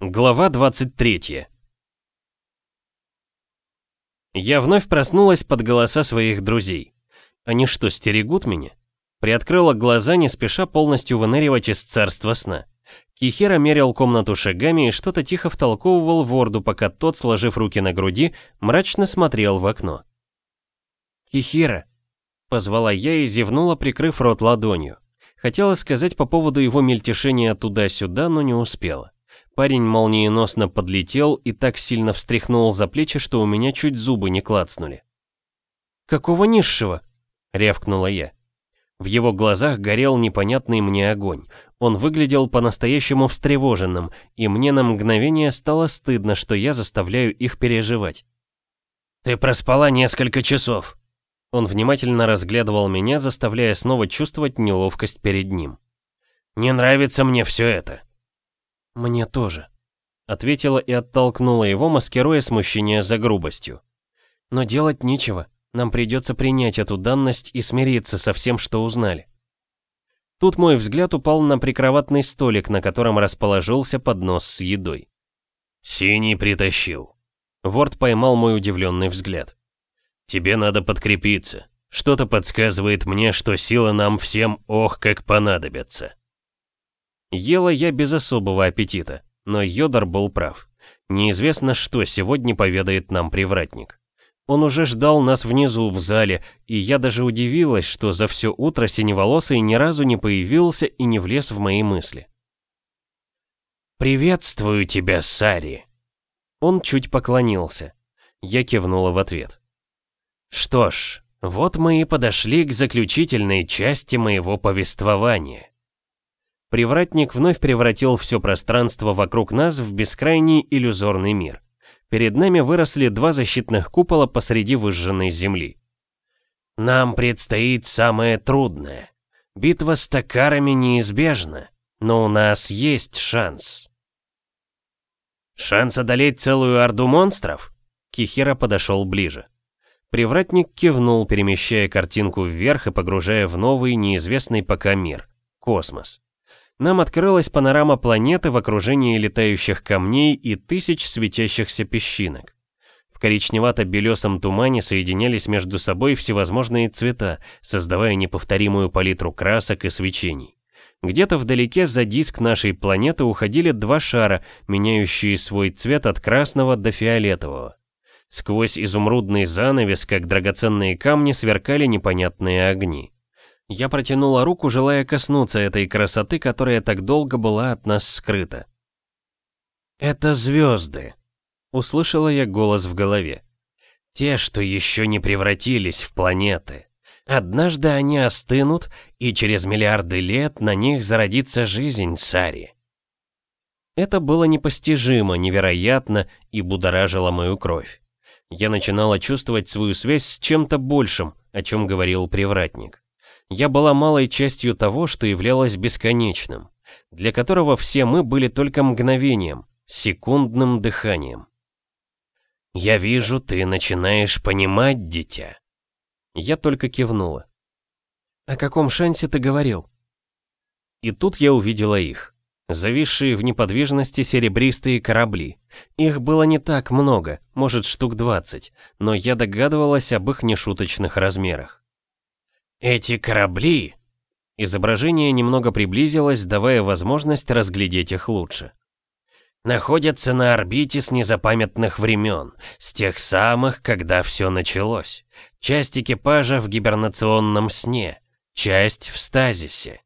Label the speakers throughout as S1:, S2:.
S1: Глава 23 Я вновь проснулась под голоса своих друзей. Они что, стерегут меня? Приоткрыла глаза, не спеша полностью выныривать из царства сна. Кихира мерил комнату шагами и что-то тихо втолковывал Ворду, пока тот, сложив руки на груди, мрачно смотрел в окно. «Кихира!» — позвала я и зевнула, прикрыв рот ладонью. Хотела сказать по поводу его мельтешения туда-сюда, но не успела. Парень молниеносно подлетел и так сильно встряхнул за плечи, что у меня чуть зубы не клацнули. «Какого низшего?» — рявкнула я. В его глазах горел непонятный мне огонь. Он выглядел по-настоящему встревоженным, и мне на мгновение стало стыдно, что я заставляю их переживать. «Ты проспала несколько часов», он внимательно разглядывал меня, заставляя снова чувствовать неловкость перед ним. «Не нравится мне все это». «Мне тоже», — ответила и оттолкнула его, маскируя смущение за грубостью. «Но делать нечего, нам придется принять эту данность и смириться со всем, что узнали». Тут мой взгляд упал на прикроватный столик, на котором расположился поднос с едой.
S2: «Синий притащил».
S1: Ворд поймал мой удивленный взгляд. Тебе надо подкрепиться. Что-то подсказывает мне, что силы нам всем ох как понадобятся. Ела я без особого аппетита, но Йодар был прав. Неизвестно, что сегодня поведает нам привратник. Он уже ждал нас внизу в зале, и я даже удивилась, что за все утро синеволосый ни разу не появился и не влез в мои мысли. «Приветствую тебя, Сари!» Он чуть поклонился. Я кивнула в ответ. Что ж, вот мы и подошли к заключительной части моего повествования. Привратник вновь превратил все пространство вокруг нас в бескрайний иллюзорный мир. Перед нами выросли два защитных купола посреди выжженной земли. Нам предстоит самое трудное. Битва с токарами неизбежна, но у нас есть шанс. Шанс одолеть целую орду монстров? Кихира подошел ближе. Привратник кивнул, перемещая картинку вверх и погружая в новый, неизвестный пока мир — космос. Нам открылась панорама планеты в окружении летающих камней и тысяч светящихся песчинок. В коричневато-белесом тумане соединялись между собой всевозможные цвета, создавая неповторимую палитру красок и свечений. Где-то вдалеке за диск нашей планеты уходили два шара, меняющие свой цвет от красного до фиолетового. Сквозь изумрудный занавес, как драгоценные камни, сверкали непонятные огни. Я протянула руку, желая коснуться этой красоты, которая так долго была от нас скрыта. «Это звезды», — услышала я голос в голове. «Те, что еще не превратились в планеты. Однажды они остынут, и через миллиарды лет на них зародится жизнь Сари». Это было непостижимо, невероятно и будоражило мою кровь я начинала чувствовать свою связь с чем-то большим, о чем говорил привратник. Я была малой частью того, что являлось бесконечным, для которого все мы были только мгновением, секундным дыханием. «Я вижу, ты начинаешь понимать, дитя». Я только кивнула. «О каком шансе ты говорил?» И тут я увидела их. Зависшие в неподвижности серебристые корабли. Их было не так много, может штук 20, но я догадывалась об их нешуточных размерах. «Эти корабли...» Изображение немного приблизилось, давая возможность разглядеть их лучше. «Находятся на орбите с незапамятных времен, с тех самых, когда все началось. Часть экипажа в гибернационном сне, часть в стазисе.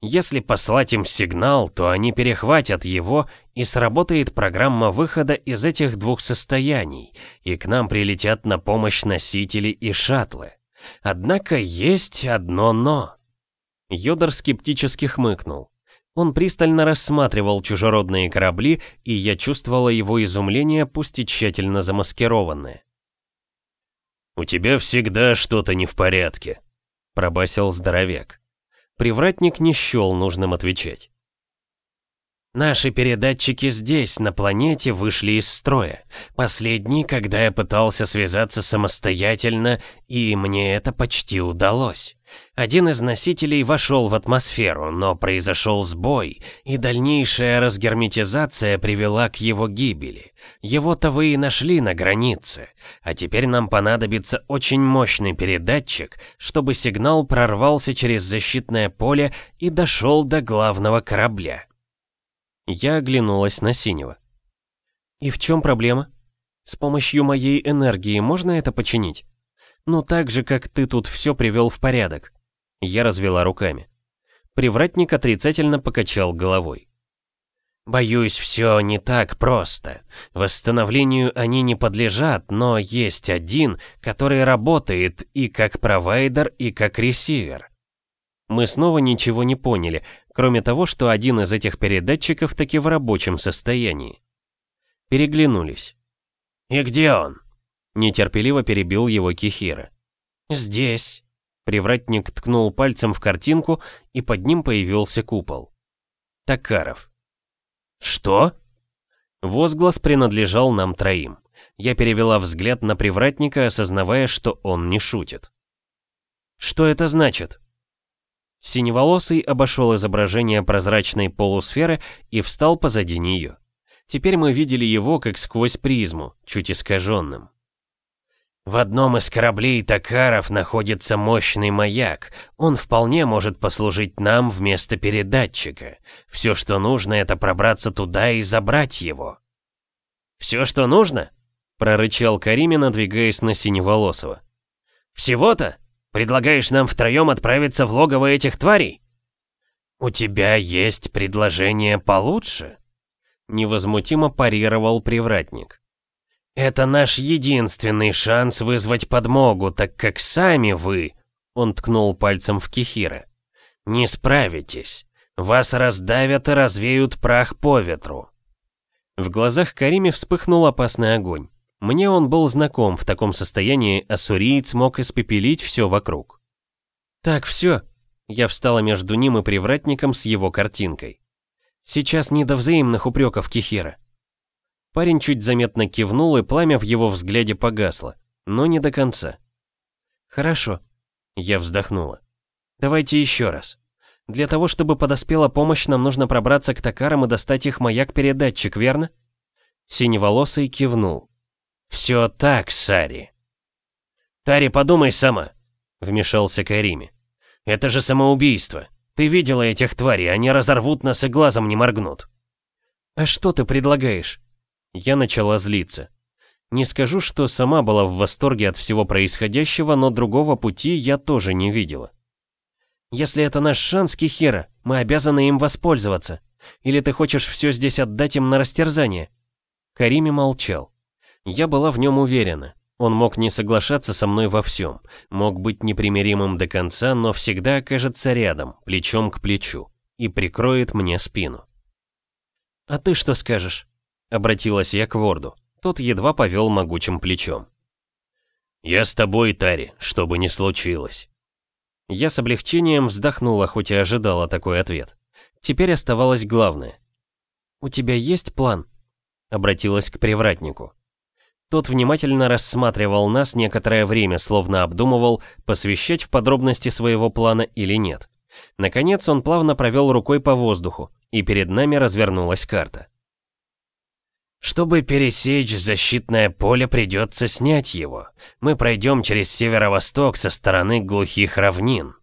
S1: Если послать им сигнал, то они перехватят его, и сработает программа выхода из этих двух состояний, и к нам прилетят на помощь носители и шаттлы. Однако есть одно «но». Йодор скептически хмыкнул. Он пристально рассматривал чужеродные корабли, и я чувствовала его изумление, пусть и тщательно замаскированное. «У тебя всегда что-то не в порядке», — пробасил здоровяк. Привратник не счел нужным отвечать. Наши передатчики здесь, на планете, вышли из строя. Последний, когда я пытался связаться самостоятельно, и мне это почти удалось. Один из носителей вошел в атмосферу, но произошел сбой, и дальнейшая разгерметизация привела к его гибели. Его-то вы и нашли на границе. А теперь нам понадобится очень мощный передатчик, чтобы сигнал прорвался через защитное поле и дошел до главного корабля. Я оглянулась на Синего. «И в чем проблема? С помощью моей энергии можно это починить? Ну так же, как ты тут все привел в порядок». Я развела руками. Привратник отрицательно покачал головой. «Боюсь, все не так просто. Восстановлению они не подлежат, но есть один, который работает и как провайдер, и как ресивер. Мы снова ничего не поняли, кроме того, что один из этих передатчиков таки в рабочем состоянии. Переглянулись. «И где он?» Нетерпеливо перебил его Кихира. «Здесь». Привратник ткнул пальцем в картинку, и под ним появился купол. Такаров. «Что?» Возглас принадлежал нам троим. Я перевела взгляд на привратника, осознавая, что он не шутит. «Что это значит?» Синеволосый обошел изображение прозрачной полусферы и встал позади нее. Теперь мы видели его как сквозь призму, чуть искаженным. В одном из кораблей Токаров находится мощный маяк. Он вполне может послужить нам вместо передатчика. Все, что нужно, это пробраться туда и забрать его. «Все, что нужно?» — прорычал Кариме, надвигаясь на Синеволосого. «Всего-то?» Предлагаешь нам втроем отправиться в логово этих тварей? У тебя есть предложение получше? Невозмутимо парировал привратник. Это наш единственный шанс вызвать подмогу, так как сами вы, он ткнул пальцем в Кихира, не справитесь. Вас раздавят и развеют прах по ветру. В глазах Кариме вспыхнул опасный огонь. Мне он был знаком, в таком состоянии ассуриец мог испепелить все вокруг. «Так, все». Я встала между ним и привратником с его картинкой. «Сейчас не до взаимных упреков Кихира». Парень чуть заметно кивнул, и пламя в его взгляде погасло, но не до конца. «Хорошо», — я вздохнула. «Давайте еще раз. Для того, чтобы подоспела помощь, нам нужно пробраться к токарам и достать их маяк-передатчик, верно?» Синеволосый кивнул. «Все так, Сари». «Тари, подумай сама», — вмешался Карими. «Это же самоубийство. Ты видела этих тварей, они разорвут нас и глазом не моргнут». «А что ты предлагаешь?» Я начала злиться. Не скажу, что сама была в восторге от всего происходящего, но другого пути я тоже не видела. «Если это наш шанс, Кихера, мы обязаны им воспользоваться. Или ты хочешь все здесь отдать им на растерзание?» Карими молчал. Я была в нем уверена. Он мог не соглашаться со мной во всем, мог быть непримиримым до конца, но всегда окажется рядом, плечом к плечу, и прикроет мне спину. «А ты что скажешь?» — обратилась я к Ворду. Тот едва повел могучим плечом. «Я с тобой, Тари, что бы ни случилось». Я с облегчением вздохнула, хоть и ожидала такой ответ. Теперь оставалось главное. «У тебя есть план?» — обратилась к привратнику. Тот внимательно рассматривал нас некоторое время, словно обдумывал, посвящать в подробности своего плана или нет. Наконец он плавно провел рукой по воздуху, и перед нами развернулась карта. Чтобы пересечь защитное поле, придется снять его. Мы пройдем через северо-восток со стороны глухих равнин.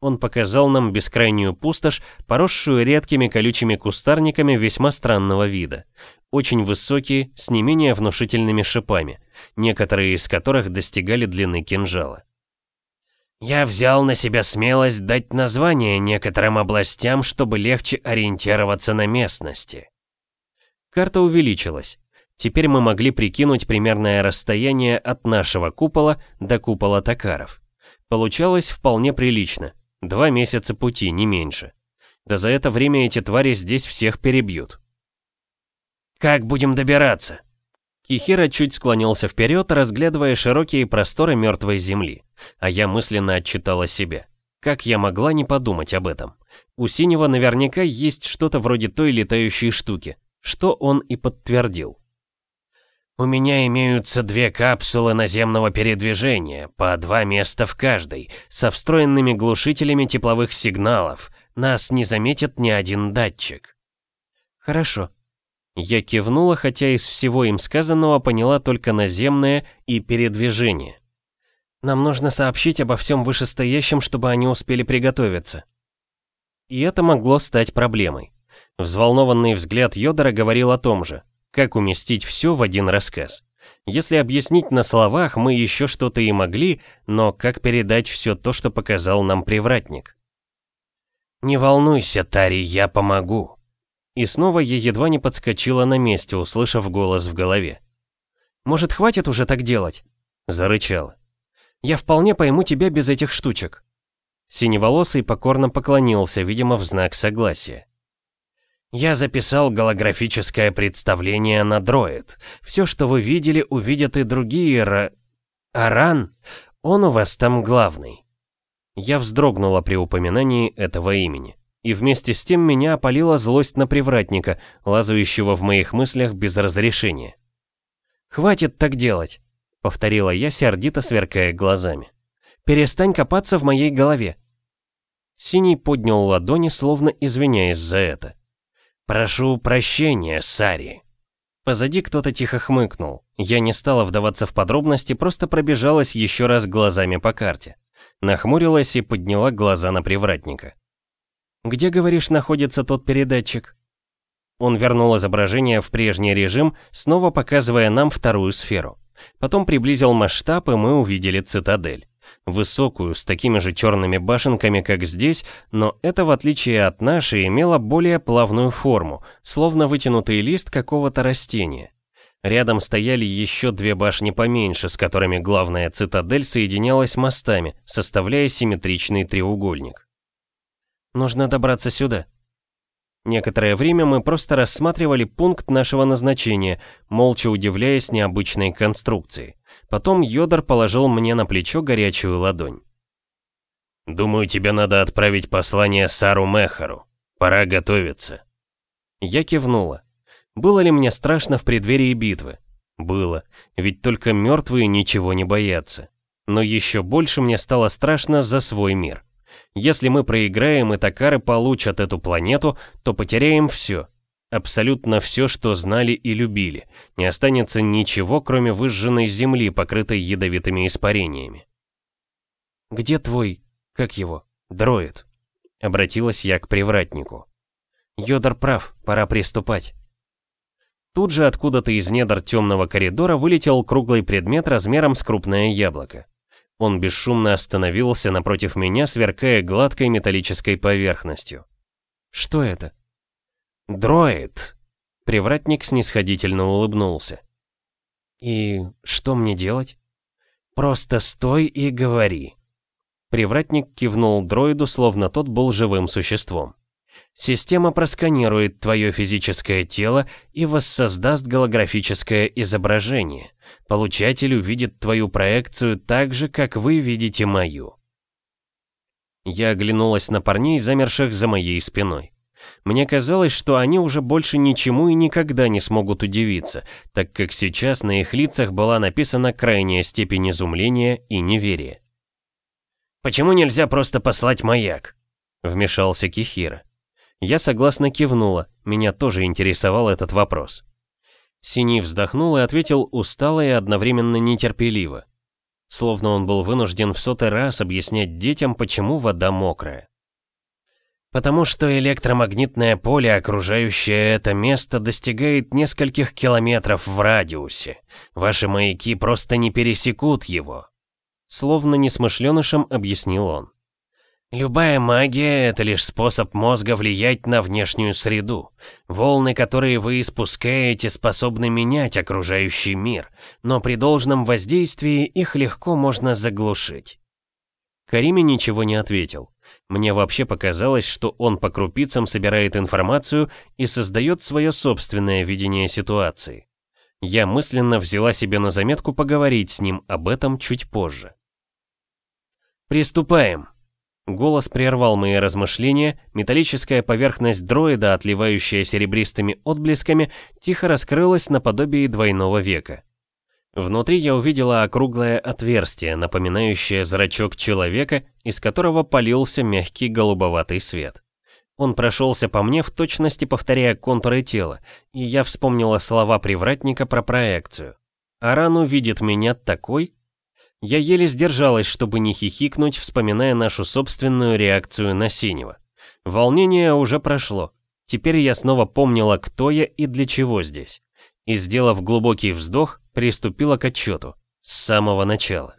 S1: Он показал нам бескрайнюю пустошь, поросшую редкими колючими кустарниками весьма странного вида. Очень высокие, с не менее внушительными шипами, некоторые из которых достигали длины кинжала. Я взял на себя смелость дать название некоторым областям, чтобы легче ориентироваться на местности. Карта увеличилась. Теперь мы могли прикинуть примерное расстояние от нашего купола до купола Токаров. Получалось вполне прилично. Два месяца пути, не меньше. Да за это время эти твари здесь всех перебьют. «Как будем добираться?» Кихира чуть склонился вперед, разглядывая широкие просторы мертвой земли. А я мысленно отчитала себя. Как я могла не подумать об этом? У Синего наверняка есть что-то вроде той летающей штуки, что он и подтвердил.
S2: «У меня имеются две капсулы наземного передвижения, по два места в каждой, со встроенными глушителями тепловых сигналов. Нас не заметит ни один датчик».
S1: «Хорошо». Я кивнула, хотя из всего им сказанного поняла только наземное и передвижение. «Нам нужно сообщить обо всем вышестоящем, чтобы они успели приготовиться». И это могло стать проблемой. Взволнованный взгляд Йодора говорил о том же. Как уместить все в один рассказ? Если объяснить на словах, мы еще что-то и могли, но как передать все то, что показал нам привратник?
S2: «Не волнуйся, Тари, я помогу».
S1: И снова я едва не подскочила на месте, услышав голос в голове. «Может, хватит уже так делать?» Зарычала. «Я вполне пойму тебя без этих штучек». Синеволосый покорно поклонился, видимо, в знак согласия.
S2: Я записал голографическое представление на дроид. Все, что вы видели, увидят и другие ра... Аран, он у вас там главный.
S1: Я вздрогнула при упоминании этого имени. И вместе с тем меня опалила злость на привратника, лазающего в моих мыслях без разрешения. «Хватит так делать», — повторила я, сердито сверкая глазами. «Перестань копаться в моей голове». Синий поднял ладони, словно извиняясь за это.
S2: «Прошу прощения, Сари».
S1: Позади кто-то тихо хмыкнул. Я не стала вдаваться в подробности, просто пробежалась еще раз глазами по карте. Нахмурилась и подняла глаза на привратника. «Где, говоришь, находится тот передатчик?» Он вернул изображение в прежний режим, снова показывая нам вторую сферу. Потом приблизил масштаб, и мы увидели цитадель высокую, с такими же черными башенками, как здесь, но это, в отличие от нашей, имело более плавную форму, словно вытянутый лист какого-то растения. Рядом стояли еще две башни поменьше, с которыми главная цитадель соединялась мостами, составляя симметричный треугольник. Нужно добраться сюда. Некоторое время мы просто рассматривали пункт нашего назначения, молча удивляясь необычной конструкции. Потом Йодор положил мне на плечо горячую ладонь.
S2: «Думаю, тебе надо отправить послание Сару Мехару. Пора готовиться».
S1: Я кивнула. Было ли мне страшно в преддверии битвы? Было, ведь только мертвые ничего не боятся. Но еще больше мне стало страшно за свой мир. Если мы проиграем и Такары получат эту планету, то потеряем все. Абсолютно все, что знали и любили. Не останется ничего, кроме выжженной земли, покрытой ядовитыми испарениями. «Где твой... как его? Дроид?» Обратилась я к привратнику. «Йодор прав, пора приступать». Тут же откуда-то из недр темного коридора вылетел круглый предмет размером с крупное яблоко. Он бесшумно остановился напротив меня, сверкая гладкой металлической поверхностью. «Что это?»
S2: «Дроид!»
S1: Привратник снисходительно улыбнулся.
S2: «И что мне делать?» «Просто стой и говори».
S1: Привратник кивнул дроиду, словно тот был живым существом. Система просканирует твое физическое тело и воссоздаст голографическое изображение. Получатель увидит твою проекцию так же, как вы видите мою. Я оглянулась на парней, замерших за моей спиной. Мне казалось, что они уже больше ничему и никогда не смогут удивиться, так как сейчас на их лицах была написана крайняя степень изумления и неверия.
S2: «Почему нельзя просто послать маяк?» — вмешался Кихира.
S1: Я согласно кивнула, меня тоже интересовал этот вопрос. Синий вздохнул и ответил устало и одновременно нетерпеливо. Словно он был вынужден в сотый раз объяснять детям, почему вода мокрая.
S2: Потому что электромагнитное поле, окружающее это место, достигает нескольких километров в радиусе. Ваши маяки просто не пересекут его.
S1: Словно несмышленышем объяснил он.
S2: Любая магия — это лишь способ мозга влиять на внешнюю среду. Волны, которые вы испускаете, способны менять окружающий мир, но при должном воздействии их легко можно заглушить.
S1: Кариме ничего не ответил. Мне вообще показалось, что он по крупицам собирает информацию и создает свое собственное видение ситуации. Я мысленно взяла себе на заметку поговорить с ним об этом чуть позже.
S2: «Приступаем»,
S1: Голос прервал мои размышления, металлическая поверхность дроида, отливающая серебристыми отблесками, тихо раскрылась наподобие двойного века. Внутри я увидела округлое отверстие, напоминающее зрачок человека, из которого полился мягкий голубоватый свет. Он прошелся по мне в точности повторяя контуры тела, и я вспомнила слова привратника про проекцию. Аран увидит меня такой, я еле сдержалась, чтобы не хихикнуть, вспоминая нашу собственную реакцию на синего. Волнение уже прошло. Теперь я снова помнила, кто я и для чего здесь. И, сделав глубокий вздох, приступила к отчету. С самого начала.